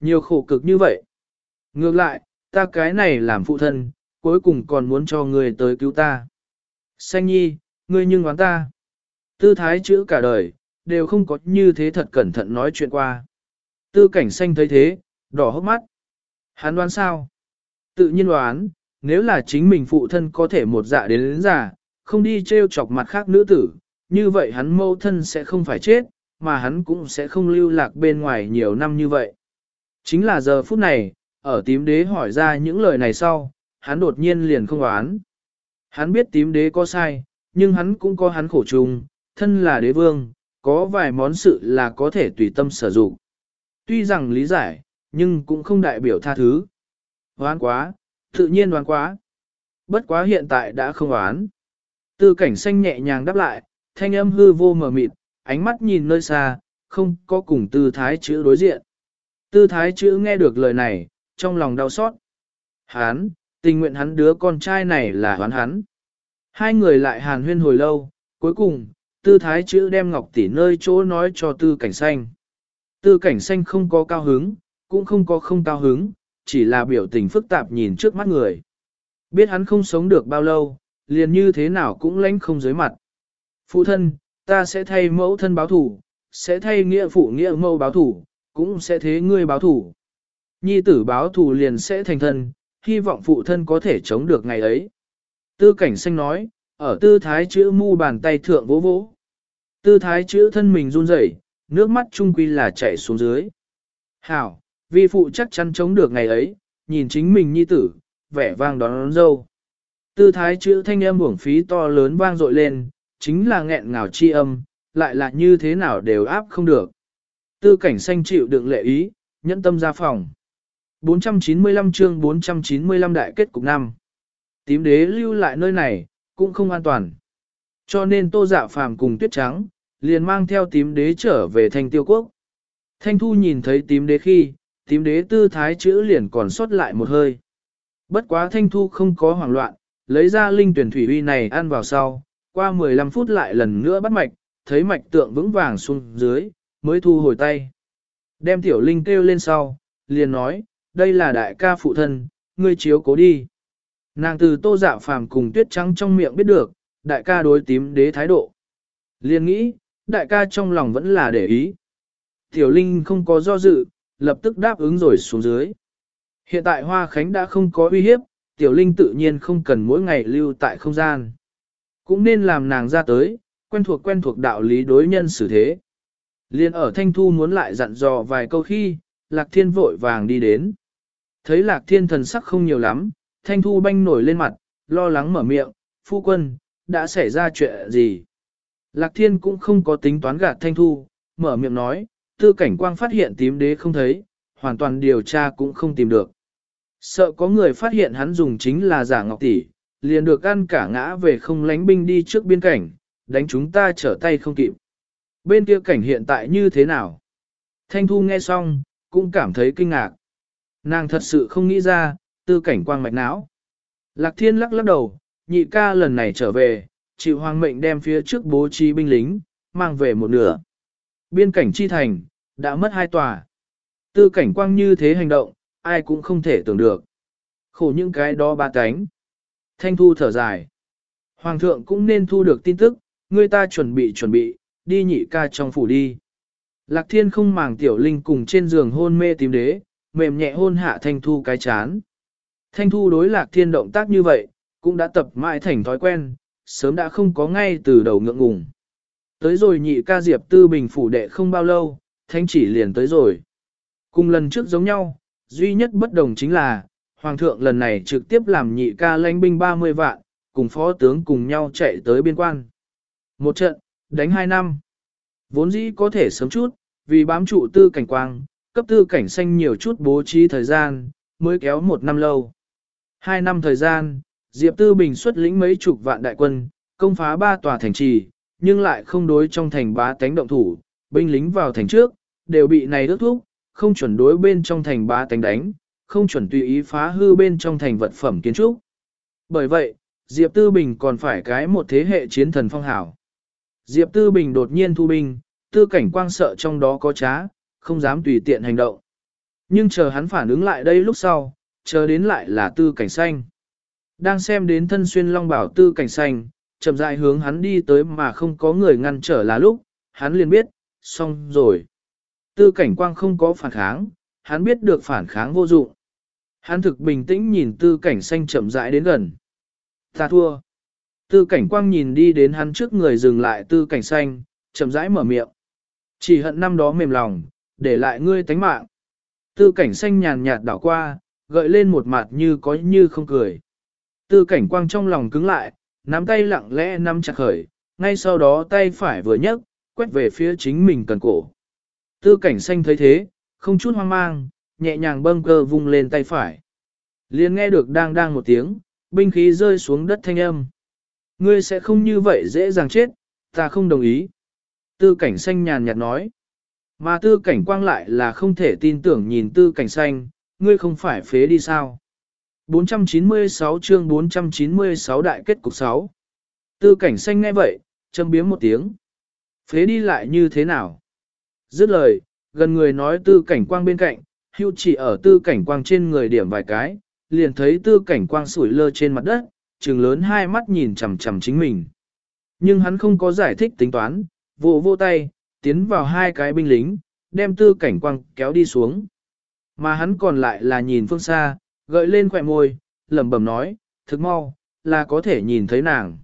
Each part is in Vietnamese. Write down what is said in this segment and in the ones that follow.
Nhiều khổ cực như vậy. Ngược lại, ta cái này làm phụ thân, cuối cùng còn muốn cho người tới cứu ta. Xanh nhi, ngươi nhưng oán ta. Tư thái chữ cả đời, đều không có như thế thật cẩn thận nói chuyện qua. Tư cảnh xanh thấy thế, đỏ hốc mắt. Hắn đoán sao? Tự nhiên đoán, nếu là chính mình phụ thân có thể một dạ đến đến giả, không đi treo chọc mặt khác nữ tử, như vậy hắn mâu thân sẽ không phải chết, mà hắn cũng sẽ không lưu lạc bên ngoài nhiều năm như vậy. Chính là giờ phút này, ở tím đế hỏi ra những lời này sau, hắn đột nhiên liền không oán. Hắn biết tím đế có sai, nhưng hắn cũng có hắn khổ chung, thân là đế vương, có vài món sự là có thể tùy tâm sử dụng. Tuy rằng lý giải, nhưng cũng không đại biểu tha thứ. oán quá, tự nhiên oán quá. Bất quá hiện tại đã không oán. Tư cảnh xanh nhẹ nhàng đáp lại, thanh âm hư vô mờ mịt, ánh mắt nhìn nơi xa, không có cùng tư thái chữ đối diện. Tư thái chữ nghe được lời này, trong lòng đau xót. Hán, tình nguyện hắn đứa con trai này là hoán hắn. Hai người lại hàn huyên hồi lâu, cuối cùng, tư thái chữ đem ngọc tỷ nơi chỗ nói cho tư cảnh xanh. Tư cảnh xanh không có cao hứng, cũng không có không cao hứng, chỉ là biểu tình phức tạp nhìn trước mắt người. Biết hắn không sống được bao lâu, liền như thế nào cũng lãnh không dưới mặt. Phụ thân, ta sẽ thay mẫu thân báo thủ, sẽ thay nghĩa phụ nghĩa mẫu báo thủ, cũng sẽ thế ngươi báo thủ. Nhi tử báo thủ liền sẽ thành thân, hy vọng phụ thân có thể chống được ngày ấy. Tư cảnh xanh nói, ở tư thái chữ mu bàn tay thượng vỗ vỗ. Tư thái chữ thân mình run rẩy, nước mắt trung quy là chảy xuống dưới. Hảo, vi phụ chắc chắn chống được ngày ấy, nhìn chính mình nhi tử, vẻ vang đón, đón dâu. Tư thái chữ thanh âm uổng phí to lớn vang dội lên, chính là nghẹn ngào chi âm, lại là như thế nào đều áp không được. Tư cảnh xanh chịu đựng lệ ý, nhẫn tâm ra phòng. 495 chương 495 đại kết cục năm. Tím đế lưu lại nơi này, cũng không an toàn. Cho nên tô dạ phàm cùng tuyết trắng, liền mang theo tím đế trở về thanh tiêu quốc. Thanh thu nhìn thấy tím đế khi, tím đế tư thái chữ liền còn sót lại một hơi. Bất quá thanh thu không có hoảng loạn, lấy ra linh tuyển thủy uy này ăn vào sau, qua 15 phút lại lần nữa bắt mạch, thấy mạch tượng vững vàng xuống dưới, mới thu hồi tay. Đem tiểu linh kêu lên sau, liền nói, đây là đại ca phụ thân, ngươi chiếu cố đi. Nàng từ tô dạ phàm cùng tuyết trắng trong miệng biết được, đại ca đối tím đế thái độ. Liền nghĩ, đại ca trong lòng vẫn là để ý. Tiểu linh không có do dự, lập tức đáp ứng rồi xuống dưới. Hiện tại Hoa Khánh đã không có uy hiếp, tiểu linh tự nhiên không cần mỗi ngày lưu tại không gian. Cũng nên làm nàng ra tới, quen thuộc quen thuộc đạo lý đối nhân xử thế. Liên ở Thanh Thu muốn lại dặn dò vài câu khi, Lạc Thiên vội vàng đi đến. Thấy Lạc Thiên thần sắc không nhiều lắm, Thanh Thu banh nổi lên mặt, lo lắng mở miệng, phu quân, đã xảy ra chuyện gì? Lạc Thiên cũng không có tính toán gạt Thanh Thu, mở miệng nói, tư cảnh quang phát hiện tím đế không thấy, hoàn toàn điều tra cũng không tìm được. Sợ có người phát hiện hắn dùng chính là giả ngọc tỷ, liền được ăn cả ngã về không lánh binh đi trước biên cảnh, đánh chúng ta trở tay không kịp. Bên kia cảnh hiện tại như thế nào? Thanh Thu nghe xong, cũng cảm thấy kinh ngạc. Nàng thật sự không nghĩ ra, tư cảnh quang mạch não. Lạc Thiên lắc lắc đầu, nhị ca lần này trở về, chịu hoàng mệnh đem phía trước bố trí binh lính, mang về một nửa. Biên cảnh chi thành, đã mất hai tòa. Tư cảnh quang như thế hành động, ai cũng không thể tưởng được. Khổ những cái đó ba cánh. Thanh thu thở dài. Hoàng thượng cũng nên thu được tin tức, người ta chuẩn bị chuẩn bị, đi nhị ca trong phủ đi. Lạc thiên không màng tiểu linh cùng trên giường hôn mê tìm đế, mềm nhẹ hôn hạ thanh thu cái chán. Thanh thu đối lạc thiên động tác như vậy, cũng đã tập mãi thành thói quen, sớm đã không có ngay từ đầu ngượng ngùng. Tới rồi nhị ca diệp tư bình phủ đệ không bao lâu, thanh chỉ liền tới rồi. Cùng lần trước giống nhau, duy nhất bất đồng chính là, Hoàng thượng lần này trực tiếp làm nhị ca lãnh binh 30 vạn, cùng phó tướng cùng nhau chạy tới biên quan. Một trận, đánh hai năm. Vốn dĩ có thể sớm chút, vì bám trụ tư cảnh quang, cấp tư cảnh xanh nhiều chút bố trí thời gian, mới kéo một năm lâu. Hai năm thời gian, Diệp Tư Bình xuất lĩnh mấy chục vạn đại quân, công phá ba tòa thành trì, nhưng lại không đối trong thành bá tánh động thủ, binh lính vào thành trước, đều bị này ước thúc, không chuẩn đối bên trong thành bá tánh đánh, không chuẩn tùy ý phá hư bên trong thành vật phẩm kiến trúc. Bởi vậy, Diệp Tư Bình còn phải cái một thế hệ chiến thần phong hảo. Diệp Tư Bình đột nhiên thu binh, tư cảnh quang sợ trong đó có trá, không dám tùy tiện hành động. Nhưng chờ hắn phản ứng lại đây lúc sau, chờ đến lại là tư cảnh xanh. Đang xem đến thân xuyên long bảo tư cảnh xanh, chậm rãi hướng hắn đi tới mà không có người ngăn trở là lúc, hắn liền biết, xong rồi. Tư cảnh quang không có phản kháng, hắn biết được phản kháng vô dụng. Hắn thực bình tĩnh nhìn tư cảnh xanh chậm rãi đến gần. Ta thua. Tư cảnh quang nhìn đi đến hắn trước người dừng lại tư cảnh xanh, chậm rãi mở miệng. Chỉ hận năm đó mềm lòng, để lại ngươi tánh mạng. Tư cảnh xanh nhàn nhạt đảo qua, gợi lên một mặt như có như không cười. Tư cảnh quang trong lòng cứng lại, nắm tay lặng lẽ nắm chặt khởi, ngay sau đó tay phải vừa nhấc, quét về phía chính mình cần cổ. Tư cảnh xanh thấy thế, không chút hoang mang, nhẹ nhàng bâng cơ vung lên tay phải. liền nghe được đang đang một tiếng, binh khí rơi xuống đất thanh âm. Ngươi sẽ không như vậy dễ dàng chết, ta không đồng ý. Tư cảnh xanh nhàn nhạt nói. Mà tư cảnh quang lại là không thể tin tưởng nhìn tư cảnh xanh, ngươi không phải phế đi sao. 496 chương 496 đại kết cục 6. Tư cảnh xanh nghe vậy, châm biếm một tiếng. Phế đi lại như thế nào? Dứt lời, gần người nói tư cảnh quang bên cạnh, hưu chỉ ở tư cảnh quang trên người điểm vài cái, liền thấy tư cảnh quang sủi lơ trên mặt đất, trừng lớn hai mắt nhìn chằm chằm chính mình. Nhưng hắn không có giải thích tính toán, vô vô tay, tiến vào hai cái binh lính, đem tư cảnh quang kéo đi xuống. Mà hắn còn lại là nhìn phương xa, gợi lên khỏe môi, lẩm bẩm nói, thực mau, là có thể nhìn thấy nàng.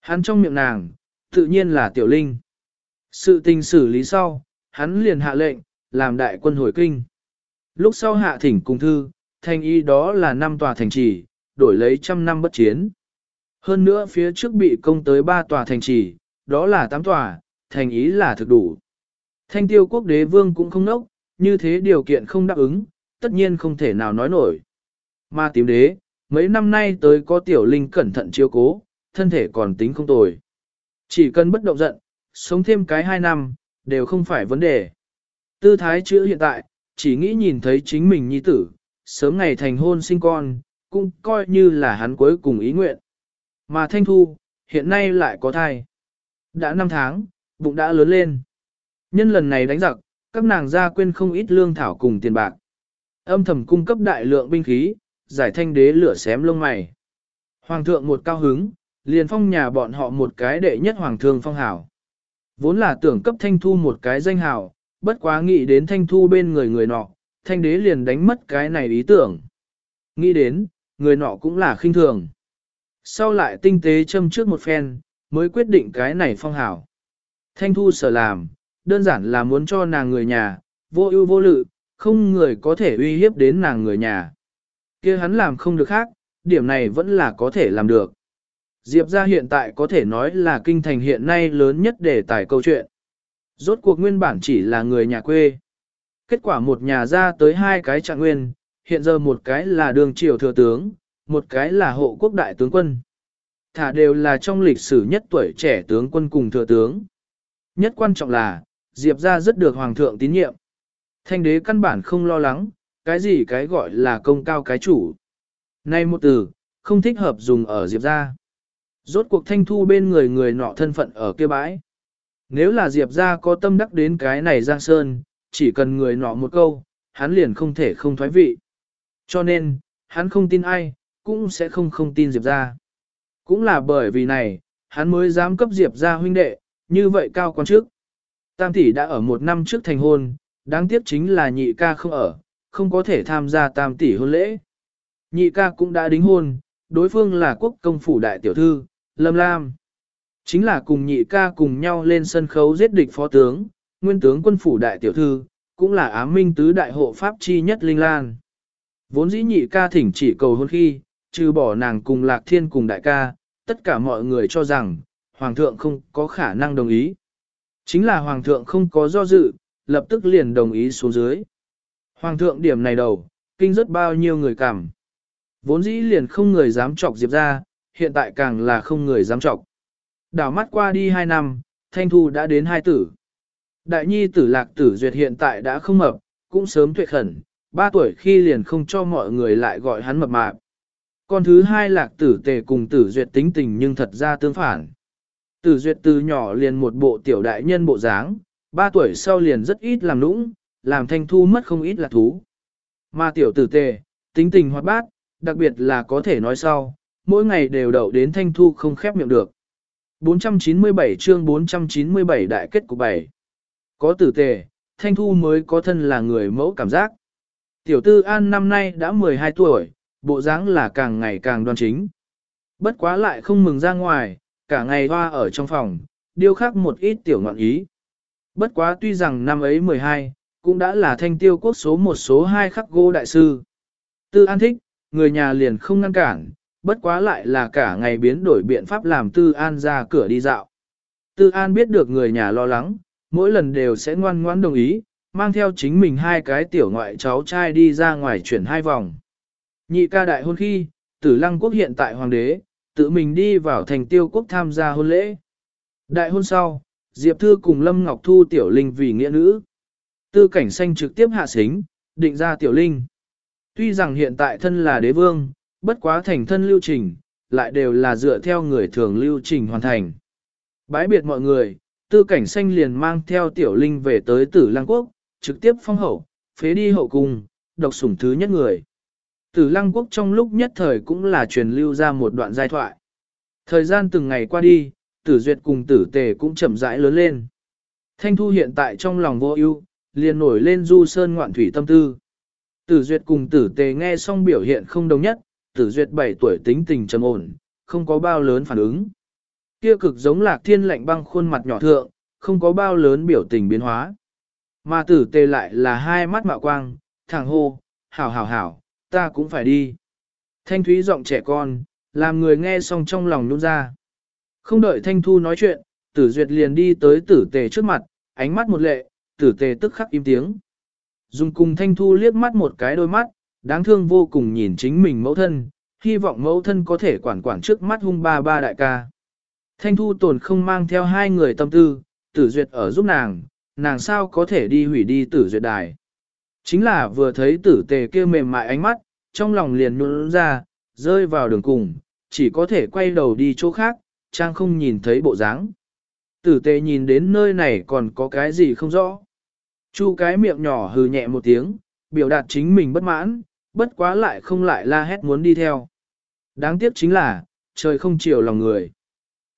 Hắn trong miệng nàng, tự nhiên là tiểu linh. Sự tình xử lý sau, hắn liền hạ lệnh, làm đại quân hồi kinh. Lúc sau hạ thỉnh cung thư, thành y đó là năm tòa thành trì, đổi lấy trăm năm bất chiến. Hơn nữa phía trước bị công tới ba tòa thành trì, đó là tám tòa, thành ý là thực đủ. Thanh tiêu quốc đế vương cũng không nốc, như thế điều kiện không đáp ứng, tất nhiên không thể nào nói nổi. Mà tím đế, mấy năm nay tới có tiểu linh cẩn thận chiếu cố, thân thể còn tính không tồi. Chỉ cần bất động giận, sống thêm cái hai năm, đều không phải vấn đề. Tư thái chữ hiện tại, chỉ nghĩ nhìn thấy chính mình nhi tử, sớm ngày thành hôn sinh con, cũng coi như là hắn cuối cùng ý nguyện. Mà Thanh Thu, hiện nay lại có thai. Đã 5 tháng, bụng đã lớn lên. Nhân lần này đánh giặc, các nàng gia quên không ít lương thảo cùng tiền bạc. Âm thầm cung cấp đại lượng binh khí, giải thanh đế lửa xém lông mày. Hoàng thượng một cao hứng, liền phong nhà bọn họ một cái đệ nhất hoàng thương phong hảo. Vốn là tưởng cấp thanh thu một cái danh hảo, bất quá nghĩ đến thanh thu bên người người nọ, thanh đế liền đánh mất cái này ý tưởng. Nghĩ đến, người nọ cũng là khinh thường. Sau lại tinh tế châm trước một phen, mới quyết định cái này phong hảo. Thanh thu sở làm, đơn giản là muốn cho nàng người nhà, vô ưu vô lự, không người có thể uy hiếp đến nàng người nhà. kia hắn làm không được khác, điểm này vẫn là có thể làm được. Diệp ra hiện tại có thể nói là kinh thành hiện nay lớn nhất để tải câu chuyện. Rốt cuộc nguyên bản chỉ là người nhà quê. Kết quả một nhà ra tới hai cái trạng nguyên, hiện giờ một cái là đường triều thừa tướng, một cái là hộ quốc đại tướng quân. Thả đều là trong lịch sử nhất tuổi trẻ tướng quân cùng thừa tướng. Nhất quan trọng là, Diệp ra rất được hoàng thượng tín nhiệm. Thanh đế căn bản không lo lắng, cái gì cái gọi là công cao cái chủ. Nay một từ, không thích hợp dùng ở Diệp ra. Rốt cuộc thanh thu bên người người nọ thân phận ở kia bãi. Nếu là Diệp ra có tâm đắc đến cái này Giang Sơn, chỉ cần người nọ một câu, hắn liền không thể không thoái vị. Cho nên, hắn không tin ai, cũng sẽ không không tin Diệp ra. Cũng là bởi vì này, hắn mới dám cấp Diệp ra huynh đệ, như vậy cao quan trước. Tam tỷ đã ở một năm trước thành hôn, đáng tiếc chính là nhị ca không ở, không có thể tham gia tam tỷ hôn lễ. Nhị ca cũng đã đính hôn, đối phương là quốc công phủ đại tiểu thư, Lâm Lam. Chính là cùng nhị ca cùng nhau lên sân khấu giết địch phó tướng, nguyên tướng quân phủ đại tiểu thư, cũng là ám minh tứ đại hộ pháp chi nhất Linh Lan. Vốn dĩ nhị ca thỉnh chỉ cầu hôn khi, trừ bỏ nàng cùng lạc thiên cùng đại ca, tất cả mọi người cho rằng, hoàng thượng không có khả năng đồng ý. Chính là hoàng thượng không có do dự, lập tức liền đồng ý xuống dưới. Hoàng thượng điểm này đầu, kinh rất bao nhiêu người cảm. Vốn dĩ liền không người dám chọc Diệp ra, hiện tại càng là không người dám chọc. Đảo mắt qua đi 2 năm, Thanh Thu đã đến hai tử. Đại nhi tử lạc tử duyệt hiện tại đã không mập, cũng sớm tuệ khẩn, Ba tuổi khi liền không cho mọi người lại gọi hắn mập mạp. Con thứ hai lạc tử tề cùng tử duyệt tính tình nhưng thật ra tương phản. Tử duyệt từ nhỏ liền một bộ tiểu đại nhân bộ dáng, ba tuổi sau liền rất ít làm nũng, làm thanh thu mất không ít là thú. Mà tiểu tử tề, tính tình hoạt bát, đặc biệt là có thể nói sau, mỗi ngày đều đậu đến thanh thu không khép miệng được. 497 chương 497 đại kết của bảy Có tử tề, thanh thu mới có thân là người mẫu cảm giác. Tiểu tư an năm nay đã 12 tuổi, bộ dáng là càng ngày càng đoan chính. Bất quá lại không mừng ra ngoài, cả ngày hoa ở trong phòng, điêu khắc một ít tiểu ngọn ý. Bất quá tuy rằng năm ấy 12, cũng đã là thanh tiêu quốc số một số hai khắc gỗ đại sư. Tư An thích, người nhà liền không ngăn cản, bất quá lại là cả ngày biến đổi biện pháp làm Tư An ra cửa đi dạo. Tư An biết được người nhà lo lắng, mỗi lần đều sẽ ngoan ngoãn đồng ý, mang theo chính mình hai cái tiểu ngoại cháu trai đi ra ngoài chuyển hai vòng. Nhị ca đại hôn khi, tử lăng quốc hiện tại hoàng đế, tự mình đi vào thành tiêu quốc tham gia hôn lễ. Đại hôn sau, Diệp Thư cùng Lâm Ngọc Thu tiểu linh vì nghĩa nữ. Tư cảnh xanh trực tiếp hạ xính, định ra tiểu linh. Tuy rằng hiện tại thân là đế vương, bất quá thành thân lưu trình, lại đều là dựa theo người thường lưu trình hoàn thành. Bái biệt mọi người, tư cảnh xanh liền mang theo tiểu linh về tới tử lăng quốc, trực tiếp phong hậu, phế đi hậu cung, độc sủng thứ nhất người. Tử lăng quốc trong lúc nhất thời cũng là truyền lưu ra một đoạn giai thoại. Thời gian từng ngày qua đi, tử duyệt cùng tử tề cũng chậm rãi lớn lên. Thanh thu hiện tại trong lòng vô ưu, liền nổi lên du sơn ngoạn thủy tâm tư. Tử duyệt cùng tử tề nghe xong biểu hiện không đồng nhất, tử duyệt 7 tuổi tính tình trầm ổn, không có bao lớn phản ứng. Kia cực giống lạc thiên lạnh băng khuôn mặt nhỏ thượng, không có bao lớn biểu tình biến hóa. Mà tử tề lại là hai mắt mạo quang, thẳng hô, hảo hảo hảo, ta cũng phải đi. Thanh thúy giọng trẻ con, làm người nghe xong trong lòng nôn ra. Không đợi Thanh Thu nói chuyện, tử duyệt liền đi tới tử tề trước mặt, ánh mắt một lệ, tử tề tức khắc im tiếng. Dùng cùng Thanh Thu liếc mắt một cái đôi mắt, đáng thương vô cùng nhìn chính mình mẫu thân, hy vọng mẫu thân có thể quản quản trước mắt hung ba ba đại ca. Thanh Thu tồn không mang theo hai người tâm tư, tử duyệt ở giúp nàng, nàng sao có thể đi hủy đi tử duyệt đài. Chính là vừa thấy tử tề kia mềm mại ánh mắt, trong lòng liền nhuôn ra, rơi vào đường cùng, chỉ có thể quay đầu đi chỗ khác, trang không nhìn thấy bộ dáng. Tử tề nhìn đến nơi này còn có cái gì không rõ. Chu cái miệng nhỏ hừ nhẹ một tiếng, biểu đạt chính mình bất mãn, bất quá lại không lại la hét muốn đi theo. Đáng tiếc chính là, trời không chiều lòng người.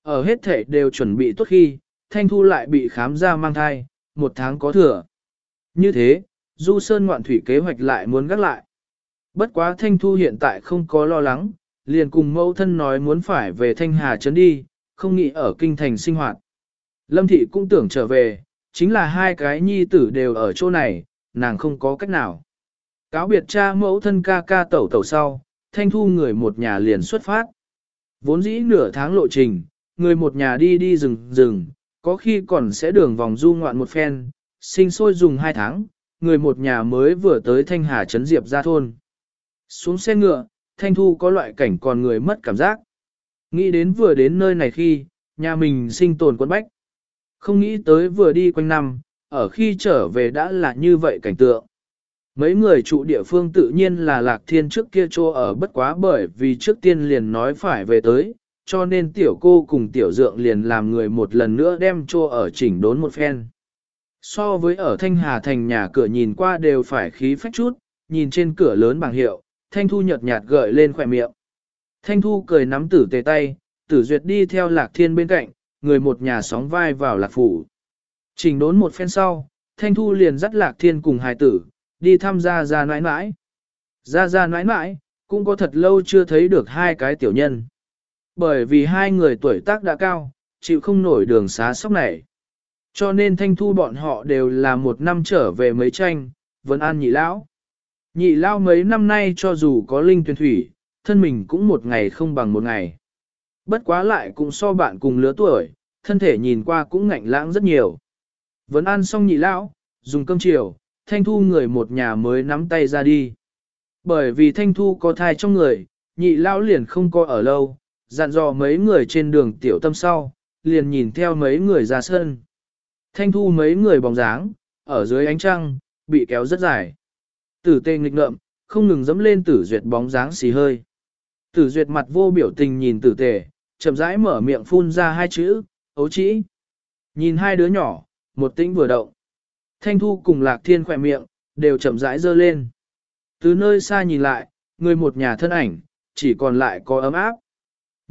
Ở hết thể đều chuẩn bị tốt khi, Thanh Thu lại bị khám ra mang thai, một tháng có thừa. Như thế, Du Sơn ngoạn thủy kế hoạch lại muốn gác lại. Bất quá Thanh Thu hiện tại không có lo lắng, liền cùng mẫu thân nói muốn phải về Thanh Hà Trấn đi, không nghĩ ở kinh thành sinh hoạt. Lâm Thị cũng tưởng trở về, chính là hai cái nhi tử đều ở chỗ này, nàng không có cách nào. Cáo biệt cha mẫu thân ca ca tẩu tẩu sau, Thanh Thu người một nhà liền xuất phát. Vốn dĩ nửa tháng lộ trình, người một nhà đi đi rừng rừng, có khi còn sẽ đường vòng du ngoạn một phen, sinh sôi dùng hai tháng, người một nhà mới vừa tới Thanh Hà Trấn Diệp ra thôn. Xuống xe ngựa, Thanh Thu có loại cảnh còn người mất cảm giác. Nghĩ đến vừa đến nơi này khi, nhà mình sinh tồn quân bách. Không nghĩ tới vừa đi quanh năm, ở khi trở về đã là như vậy cảnh tượng. Mấy người trụ địa phương tự nhiên là lạc thiên trước kia trô ở bất quá bởi vì trước tiên liền nói phải về tới, cho nên tiểu cô cùng tiểu dượng liền làm người một lần nữa đem cho ở chỉnh đốn một phen. So với ở Thanh Hà thành nhà cửa nhìn qua đều phải khí phách chút, nhìn trên cửa lớn bảng hiệu, Thanh Thu nhợt nhạt gợi lên khỏe miệng. Thanh Thu cười nắm tử tề tay, tử duyệt đi theo lạc thiên bên cạnh, người một nhà sóng vai vào lạc phủ. Chỉnh đốn một phen sau, Thanh Thu liền dắt lạc thiên cùng hài tử, đi thăm gia gia nãi nãi. Gia gia nãi nãi, cũng có thật lâu chưa thấy được hai cái tiểu nhân. Bởi vì hai người tuổi tác đã cao, chịu không nổi đường xá sóc này. Cho nên thanh thu bọn họ đều là một năm trở về mấy tranh, vẫn an nhị lão. Nhị lão mấy năm nay cho dù có linh tuyển thủy, thân mình cũng một ngày không bằng một ngày. Bất quá lại cũng so bạn cùng lứa tuổi, thân thể nhìn qua cũng ngạnh lãng rất nhiều. Vẫn ăn xong nhị lão, dùng cơm chiều, thanh thu người một nhà mới nắm tay ra đi. Bởi vì thanh thu có thai trong người, nhị lão liền không có ở lâu, dặn dò mấy người trên đường tiểu tâm sau, liền nhìn theo mấy người ra sân. Thanh thu mấy người bóng dáng, ở dưới ánh trăng, bị kéo rất dài. Tử tê nghịch ngợm, không ngừng dẫm lên tử duyệt bóng dáng xì hơi. Tử duyệt mặt vô biểu tình nhìn tử tề, chậm rãi mở miệng phun ra hai chữ, ấu trĩ. Nhìn hai đứa nhỏ, một tĩnh vừa động. Thanh thu cùng lạc thiên khỏe miệng, đều chậm rãi dơ lên. Từ nơi xa nhìn lại, người một nhà thân ảnh, chỉ còn lại có ấm áp.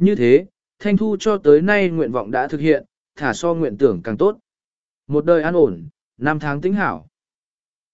Như thế, Thanh Thu cho tới nay nguyện vọng đã thực hiện, thả so nguyện tưởng càng tốt. Một đời an ổn, năm tháng tính hảo.